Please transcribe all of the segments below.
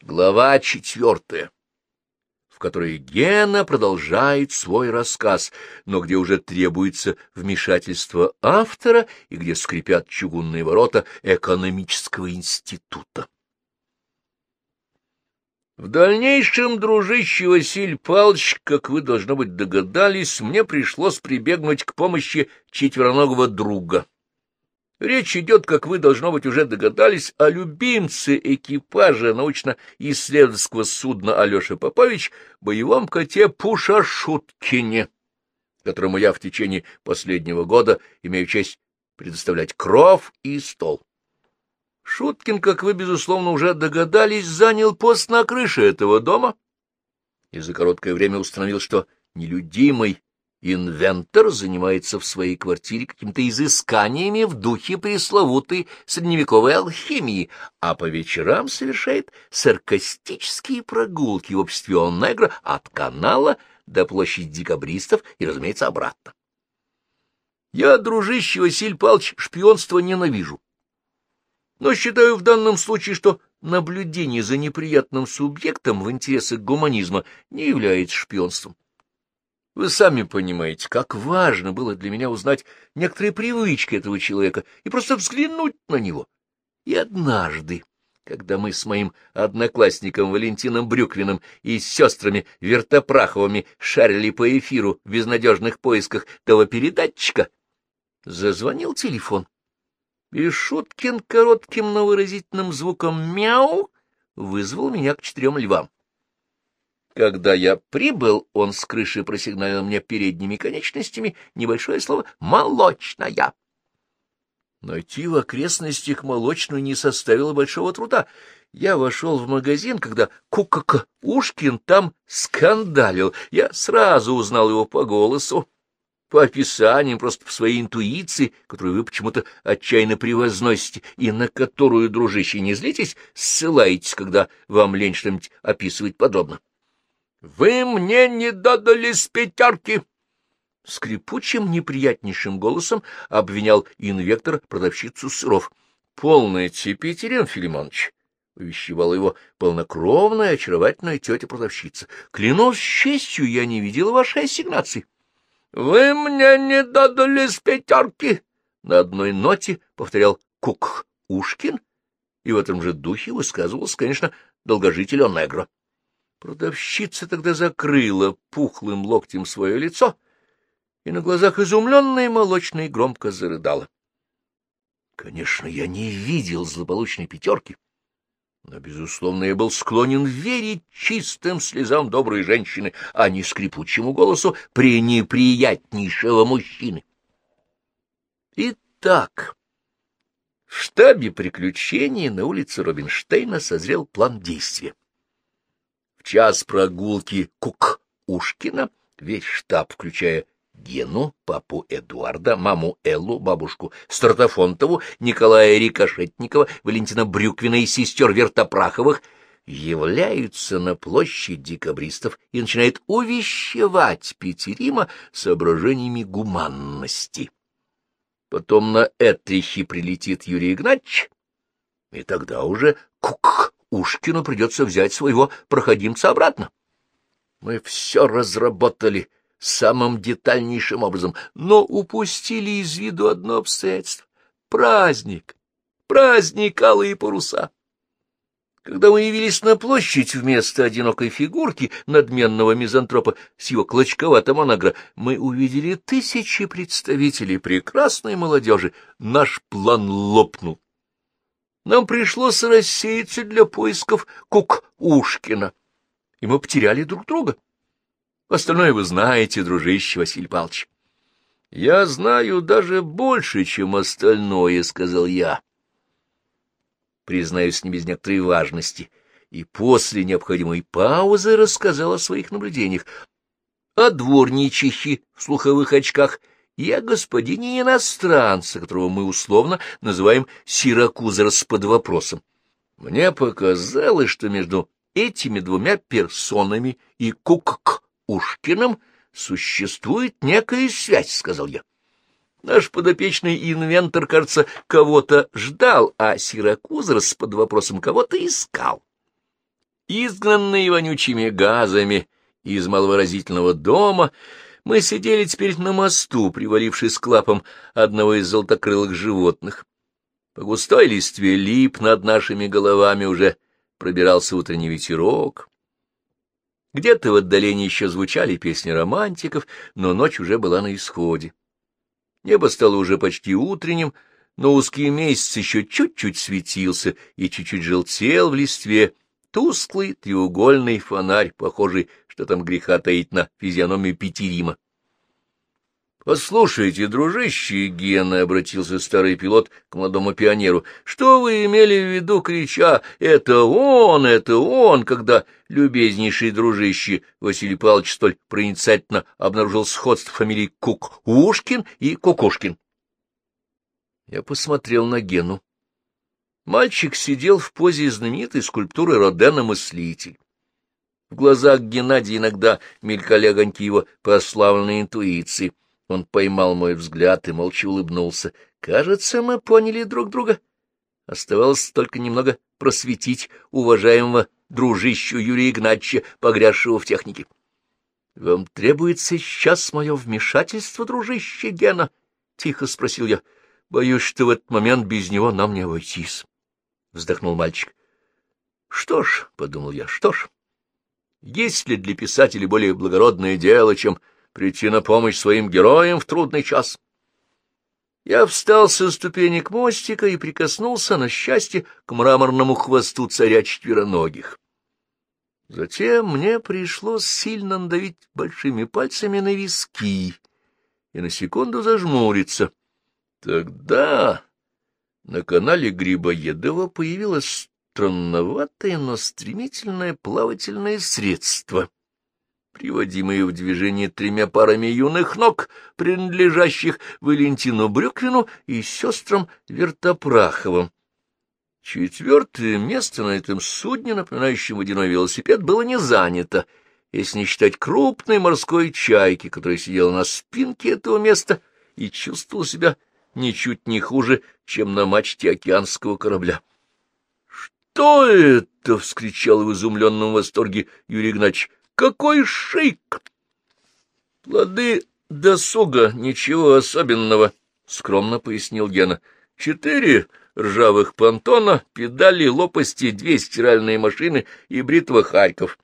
Глава четвертая, в которой Гена продолжает свой рассказ, но где уже требуется вмешательство автора и где скрипят чугунные ворота экономического института. В дальнейшем, дружище Василий Павлович, как вы, должно быть, догадались, мне пришлось прибегнуть к помощи четвероногого друга. Речь идет, как вы, должно быть, уже догадались, о любимце экипажа научно-исследовательского судна Алеша Попович, боевом коте Пуша Шуткине, которому я в течение последнего года имею честь предоставлять кров и стол. Шуткин, как вы, безусловно, уже догадались, занял пост на крыше этого дома и за короткое время установил, что нелюдимый Инвентор занимается в своей квартире какими-то изысканиями в духе пресловутой средневековой алхимии, а по вечерам совершает саркастические прогулки в обществе Оннегра от канала до площади декабристов и, разумеется, обратно. Я, дружище Василий Павлович, шпионство ненавижу. Но считаю в данном случае, что наблюдение за неприятным субъектом в интересах гуманизма не является шпионством. Вы сами понимаете, как важно было для меня узнать некоторые привычки этого человека и просто взглянуть на него. И однажды, когда мы с моим одноклассником Валентином Брюквиным и с сестрами Вертопраховыми шарили по эфиру в безнадежных поисках того передатчика, зазвонил телефон. И Шуткин коротким, но выразительным звуком «мяу» вызвал меня к четырем львам. Когда я прибыл, он с крыши просигналил мне передними конечностями небольшое слово «молочная». Найти в окрестностях молочную не составило большого труда. Я вошел в магазин, когда Кукака Ушкин там скандалил. Я сразу узнал его по голосу, по описаниям, просто по своей интуиции, которую вы почему-то отчаянно превозносите и на которую, дружище, не злитесь, ссылаетесь, когда вам лень что-нибудь описывать подробно. — Вы мне не додали с пятерки! Скрипучим, неприятнейшим голосом обвинял инвектор продавщицу сыров. — Полная Петерин Филимонович! — увещевала его полнокровная, очаровательная тетя-продавщица. — Клянусь честью, я не видела вашей ассигнации. — Вы мне не додали с пятерки! На одной ноте повторял Кук Ушкин, и в этом же духе высказывался, конечно, долгожитель Онегро. Продавщица тогда закрыла пухлым локтем свое лицо и на глазах изумленной молочной громко зарыдала. Конечно, я не видел злополучной пятерки, но, безусловно, я был склонен верить чистым слезам доброй женщины, а не скрипучему голосу пренеприятнейшего мужчины. Итак, в штабе приключений на улице Робинштейна созрел план действия час прогулки Кук-Ушкина весь штаб, включая Гену, папу Эдуарда, маму Эллу, бабушку Стратофонтову, Николая Рикошетникова, Валентина Брюквина и сестер Вертопраховых, являются на площадь декабристов и начинает увещевать Петерима соображениями гуманности. Потом на Этрихи прилетит Юрий Игнатьевич, и тогда уже Кук Ушкину придется взять своего проходимца обратно. Мы все разработали самым детальнейшим образом, но упустили из виду одно обстоятельство — праздник, праздник алые паруса. Когда мы явились на площадь вместо одинокой фигурки надменного мизантропа с его клочковатым анагра, мы увидели тысячи представителей прекрасной молодежи. Наш план лопнул. Нам пришлось рассеяться для поисков Кук-Ушкина, и мы потеряли друг друга. Остальное вы знаете, дружище Василий Павлович. — Я знаю даже больше, чем остальное, — сказал я. Признаюсь, не без некоторой важности, и после необходимой паузы рассказал о своих наблюдениях. О дворничихе в слуховых очках — и о господине иностранца, которого мы условно называем Сиракузерс под вопросом. Мне показалось, что между этими двумя персонами и Кукк-Ушкиным существует некая связь, — сказал я. Наш подопечный инвентор, кажется, кого-то ждал, а Сиракузерс под вопросом кого-то искал. Изгнанные вонючими газами из маловыразительного дома, мы сидели теперь на мосту, привалившись клапом одного из золотокрылых животных. По густой листве лип над нашими головами уже пробирался утренний ветерок. Где-то в отдалении еще звучали песни романтиков, но ночь уже была на исходе. Небо стало уже почти утренним, но узкий месяц еще чуть-чуть светился и чуть-чуть желтел в листве, тусклый треугольный фонарь, похожий, что там греха таить на физиономию Петерима. — Послушайте, дружище Гена, — обратился старый пилот к молодому пионеру, — что вы имели в виду, крича «Это он, это он», когда любезнейший дружище Василий Павлович столь проницательно обнаружил сходство фамилий Кукушкин и Кукушкин? Я посмотрел на Гену. Мальчик сидел в позе знаменитой скульптуры Родена «Мыслитель». В глазах Геннадия иногда мелькали огоньки его прославленной интуиции — он поймал мой взгляд и молча улыбнулся. Кажется, мы поняли друг друга. Оставалось только немного просветить уважаемого дружищу Юрия Игнатьевича, погрязшего в технике. — Вам требуется сейчас мое вмешательство, дружище Гена? — тихо спросил я. — Боюсь, что в этот момент без него нам не обойтись. — вздохнул мальчик. — Что ж, — подумал я, — что ж, есть ли для писателя более благородное дело, чем прийти на помощь своим героям в трудный час. Я встал со ступенек мостика и прикоснулся на счастье к мраморному хвосту царя четвероногих. Затем мне пришлось сильно надавить большими пальцами на виски и на секунду зажмуриться. Тогда на канале Грибоедова появилось странноватое, но стремительное плавательное средство — приводимые в движение тремя парами юных ног, принадлежащих Валентину Брюквину и сестрам Вертопраховым. Четвертое место на этом судне, напоминающем водяной велосипед, было не занято, если не считать крупной морской чайки, которая сидела на спинке этого места и чувствовала себя ничуть не хуже, чем на мачте океанского корабля. — Что это? — вскричал в изумленном восторге Юрий Игнатьевич. Какой шик! Плоды досуга, ничего особенного, — скромно пояснил Гена. Четыре ржавых понтона, педали, лопасти, две стиральные машины и бритва Харьков.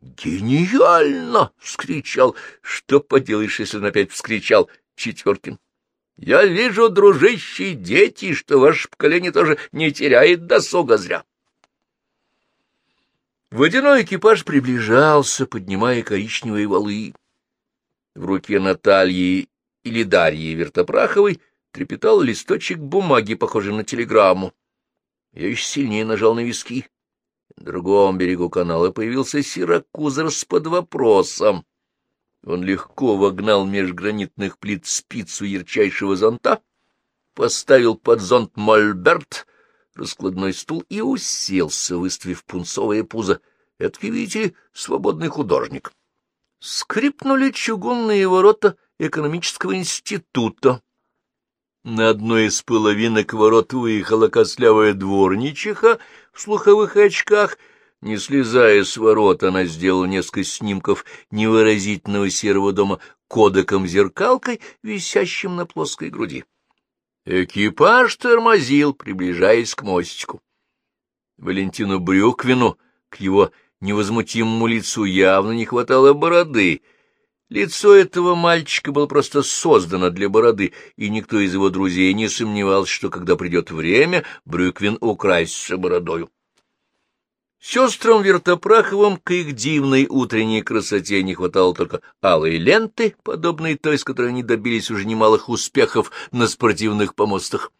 «Гениально!» — вскричал. «Что поделаешь, если он опять вскричал?» Четверкин. «Я вижу, дружище, дети, что ваше поколение тоже не теряет досуга зря». Водяной экипаж приближался, поднимая коричневые валы. В руке Натальи или Дарьи Вертопраховой трепетал листочек бумаги, похожий на телеграмму. Я еще сильнее нажал на виски. На другом берегу канала появился Сиракузер под вопросом. Он легко вогнал меж гранитных плит спицу ярчайшего зонта, поставил под зонт мольберт, раскладной стул и уселся, выставив пунцовое пузо. Это, видите, свободный художник. Скрипнули чугунные ворота экономического института. На одной из половинок ворот выехала кослявая дворничиха в слуховых очках. Не слезая с ворот, она сделала несколько снимков невыразительного серого дома кодеком-зеркалкой, висящим на плоской груди. Экипаж тормозил, приближаясь к мостику. Валентину Брюквину, к его невозмутимому лицу явно не хватало бороды. Лицо этого мальчика было просто создано для бороды, и никто из его друзей не сомневался, что, когда придет время, Брюквин украсится бородою. Сестрам Вертопраховым к их дивной утренней красоте не хватало только алой ленты, подобной той, с которой они добились уже немалых успехов на спортивных помостах.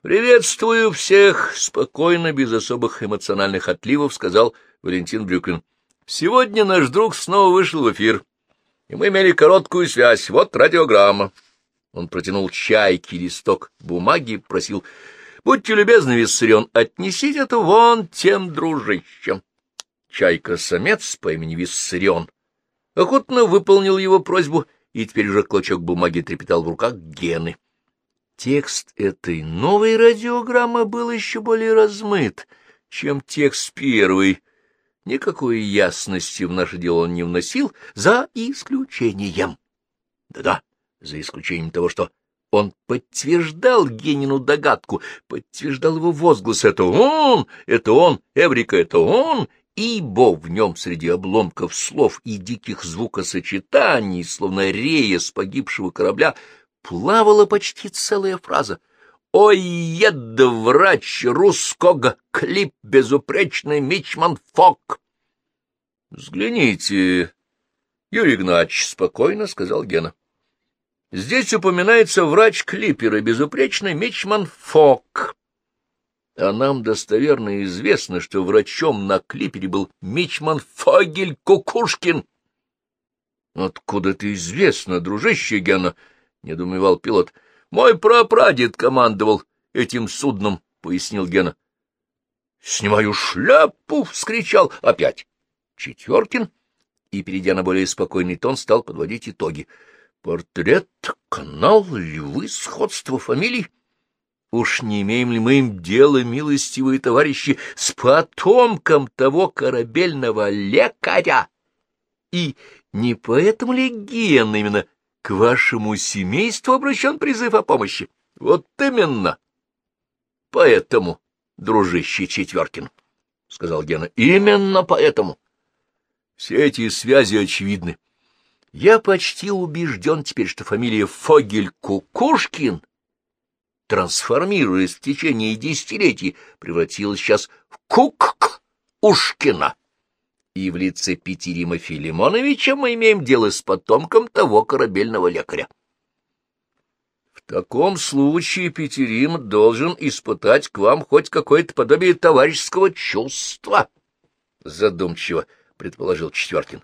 «Приветствую всех!» — спокойно, без особых эмоциональных отливов, сказал Валентин Брюкин. «Сегодня наш друг снова вышел в эфир, и мы имели короткую связь. Вот радиограмма». Он протянул чайке листок бумаги и просил, «Будьте любезны, Виссарион, отнесите это вон тем дружищам». Чайка-самец по имени Виссарион охотно выполнил его просьбу, и теперь уже клочок бумаги трепетал в руках Гены. Текст этой новой радиограммы был еще более размыт, чем текст первой, Никакой ясности в наше дело он не вносил, за исключением. Да-да, за исключением того, что он подтверждал Генину догадку, подтверждал его возглас «Это он! Это он! Эврика, это он!» ибо в нем среди обломков слов и диких звукосочетаний, словно рея с погибшего корабля, плавала почти целая фраза. «Ой, ед врач русского, клип безупречный Мичман Фок!» «Взгляните, Юрий Игнач», — спокойно сказал Гена. «Здесь упоминается врач клипера, безупречный Мичман Фок. А нам достоверно известно, что врачом на клипере был Мичман Фогель Кукушкин». «Откуда это известно, дружище Гена?» — недоумевал пилот. — Мой прапрадед командовал этим судном, — пояснил Гена. — Снимаю шляпу! — вскричал опять. Четверкин, и, перейдя на более спокойный тон, стал подводить итоги. Портрет, канал, львы, сходство фамилий. Уж не имеем ли мы им дело, милостивые товарищи, с потомком того корабельного лекаря? И не поэтому ли Ген именно к вашему семейству обращен призыв о помощи. Вот именно. Поэтому, дружище Четверкин, — сказал Гена, — именно поэтому. Все эти связи очевидны. Я почти убежден теперь, что фамилия Фогель-Кукушкин, трансформируясь в течение десятилетий, превратилась сейчас в Кук-Ушкина и в лице Петерима Филимоновича мы имеем дело с потомком того корабельного лекаря. В таком случае Петерим должен испытать к вам хоть какое-то подобие товарищеского чувства, — задумчиво предположил Четверкин.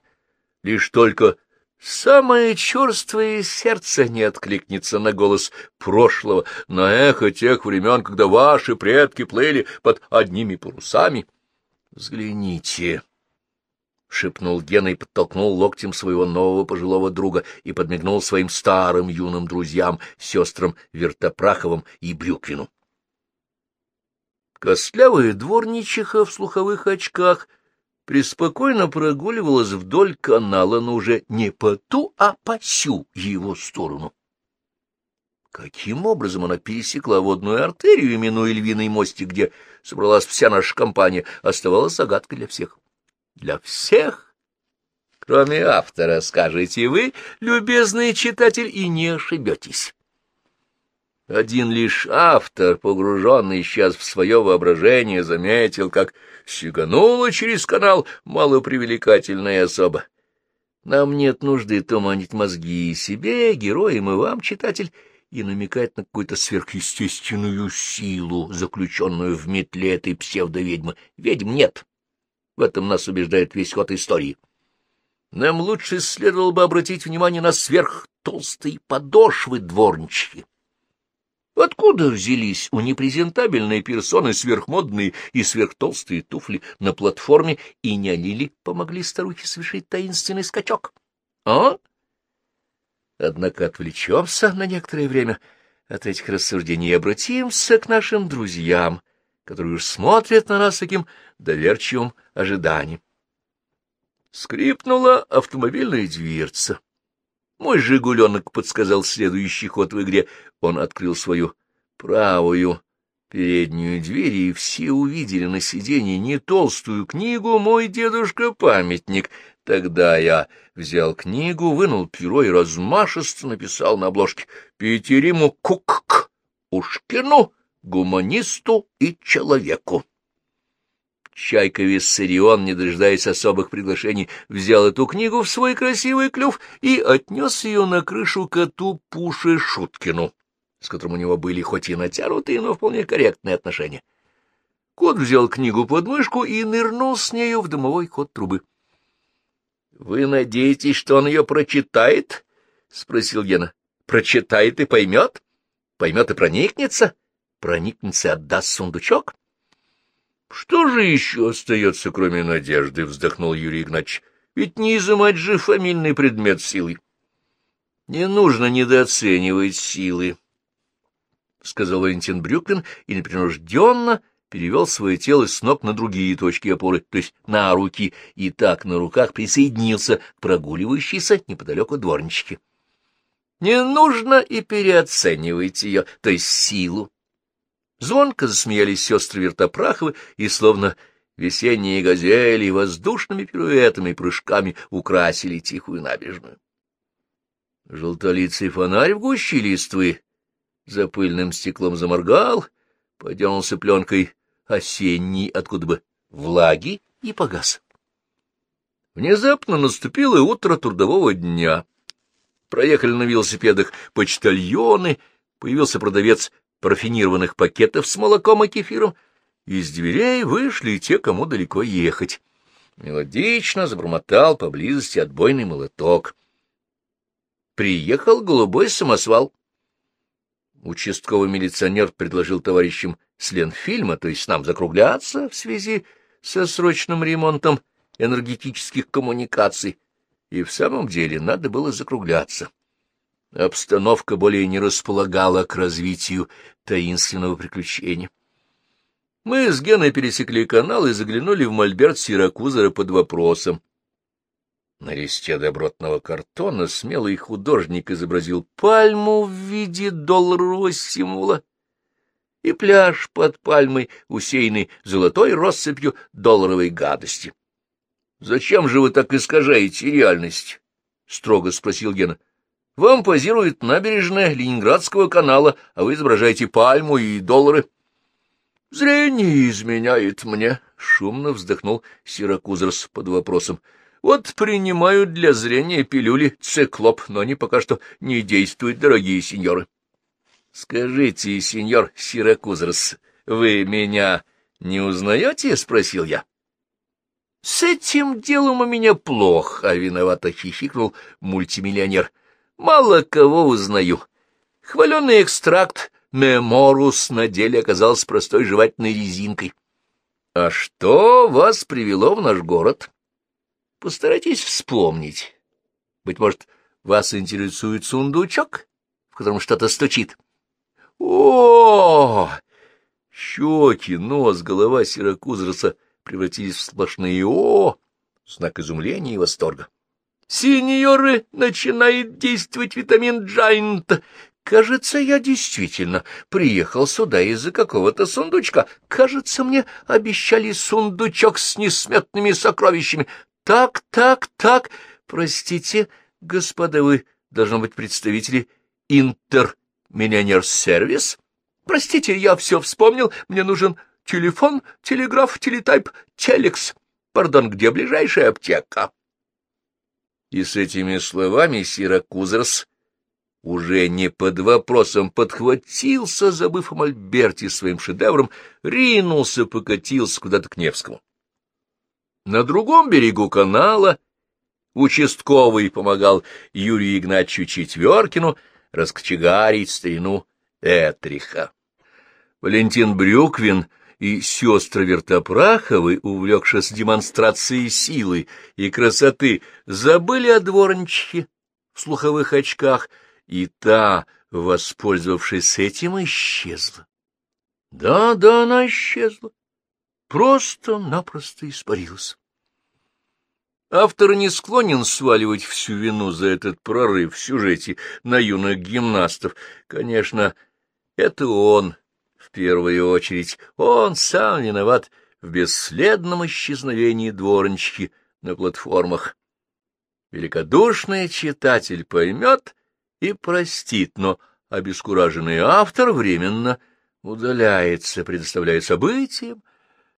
Лишь только самое черствое сердце не откликнется на голос прошлого, на эхо тех времен, когда ваши предки плыли под одними парусами. Взгляните. — шепнул Гена и подтолкнул локтем своего нового пожилого друга и подмигнул своим старым юным друзьям, сестрам Вертопраховым и Брюквину. Костлявая дворничиха в слуховых очках преспокойно прогуливалась вдоль канала, но уже не по ту, а по сю его сторону. Каким образом она пересекла водную артерию, минуя львиный мостик, где собралась вся наша компания, оставалась загадкой для всех для всех, кроме автора, скажете вы, любезный читатель, и не ошибетесь. Один лишь автор, погруженный сейчас в свое воображение, заметил, как сиганула через канал малопривлекательная особа. Нам нет нужды туманить мозги и себе, героям и вам, читатель, и намекать на какую-то сверхъестественную силу, заключенную в метле этой псевдоведьмы. Ведьм нет. В этом нас убеждает весь ход истории. Нам лучше следовало бы обратить внимание на сверхтолстые подошвы дворничьи. Откуда взялись у непрезентабельной персоны сверхмодные и сверхтолстые туфли на платформе, и не они ли помогли старухе совершить таинственный скачок? А? Однако отвлечемся на некоторое время от этих рассуждений и обратимся к нашим друзьям — которые уж смотрят на нас таким доверчивым ожиданием. Скрипнула автомобильная дверца. Мой «Жигуленок» подсказал следующий ход в игре. Он открыл свою правую переднюю дверь, и все увидели на сиденье не толстую книгу «Мой дедушка-памятник». Тогда я взял книгу, вынул перо и размашисто написал на обложке «Петериму Кук-К Ушкину гуманисту и человеку. Чайка Виссарион, не дожидаясь особых приглашений, взял эту книгу в свой красивый клюв и отнес ее на крышу коту Пуше Шуткину, с которым у него были хоть и натянутые, но вполне корректные отношения. Кот взял книгу под мышку и нырнул с нею в дымовой ход трубы. — Вы надеетесь, что он ее прочитает? — спросил Гена. — Прочитает и поймет? Поймет и проникнется? — проникнется и отдаст сундучок? — Что же еще остается, кроме надежды? — вздохнул Юрий Игнатьевич. — Ведь не изымать же фамильный предмет силы. — Не нужно недооценивать силы, — сказал Валентин Брюквин и непринужденно перевел свое тело с ног на другие точки опоры, то есть на руки, и так на руках присоединился к прогуливающейся неподалеку дворничке. Не нужно и переоценивать ее, то есть силу. Звонко засмеялись сестры Вертопраховы, и словно весенние газели воздушными пируэтами и прыжками украсили тихую набережную. Желтолицый фонарь в гуще листвы за пыльным стеклом заморгал, подернулся пленкой осенней, откуда бы влаги, и погас. Внезапно наступило утро трудового дня. Проехали на велосипедах почтальоны, появился продавец парфинированных пакетов с молоком и кефиром, из дверей вышли те, кому далеко ехать. Мелодично забормотал поблизости отбойный молоток. Приехал голубой самосвал. Участковый милиционер предложил товарищам с Ленфильма, то есть нам, закругляться в связи со срочным ремонтом энергетических коммуникаций. И в самом деле надо было закругляться. Обстановка более не располагала к развитию таинственного приключения. Мы с Геной пересекли канал и заглянули в мольберт Сиракузера под вопросом. На листе добротного картона смелый художник изобразил пальму в виде долларового символа и пляж под пальмой, усеянный золотой россыпью долларовой гадости. — Зачем же вы так искажаете реальность? — строго спросил Гена. — Вам позирует набережная Ленинградского канала, а вы изображаете пальму и доллары. — Зрение изменяет мне, — шумно вздохнул Сиракузерс под вопросом. — Вот принимают для зрения пилюли циклоп, но они пока что не действуют, дорогие сеньоры. — Скажите, сеньор Сиракузерс, вы меня не узнаете? — спросил я. — С этим делом у меня плохо, — виновато хихикнул мультимиллионер. — Мало кого узнаю. Хваленый экстракт меморус на деле оказался простой жевательной резинкой. — А что вас привело в наш город? Постарайтесь вспомнить. Быть может, вас интересует сундучок, в котором что-то стучит? — о, Щеки, нос, голова Сиракузерса превратились в сплошные «О!» Знак изумления и восторга. «Сеньоры, начинает действовать витамин Джайнт. Кажется, я действительно приехал сюда из-за какого-то сундучка. Кажется, мне обещали сундучок с несметными сокровищами. Так, так, так. Простите, господа, вы, должно быть, представители Интер Миллионер-сервис? Простите, я все вспомнил. Мне нужен телефон, телеграф, телетайп, телекс. Пардон, где ближайшая аптека? И с этими словами Сиракузерс уже не под вопросом подхватился, забыв о Мольберте своим шедевром, ринулся, покатился куда-то к Невскому. На другом берегу канала участковый помогал Юрию Игнатьевичу Четверкину — раскочегарить старину Этриха. Валентин Брюквин и сестры Вертопраховы, увлекшись демонстрацией силы и красоты, забыли о дворничке в слуховых очках, и та, воспользовавшись этим, исчезла. Да, да, она исчезла. Просто-напросто испарилась. Автор не склонен сваливать всю вину за этот прорыв в сюжете на юных гимнастов. Конечно, это он, первую очередь, он сам виноват в бесследном исчезновении дворнички на платформах. Великодушный читатель поймет и простит, но обескураженный автор временно удаляется, предоставляя событиям,